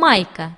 майка.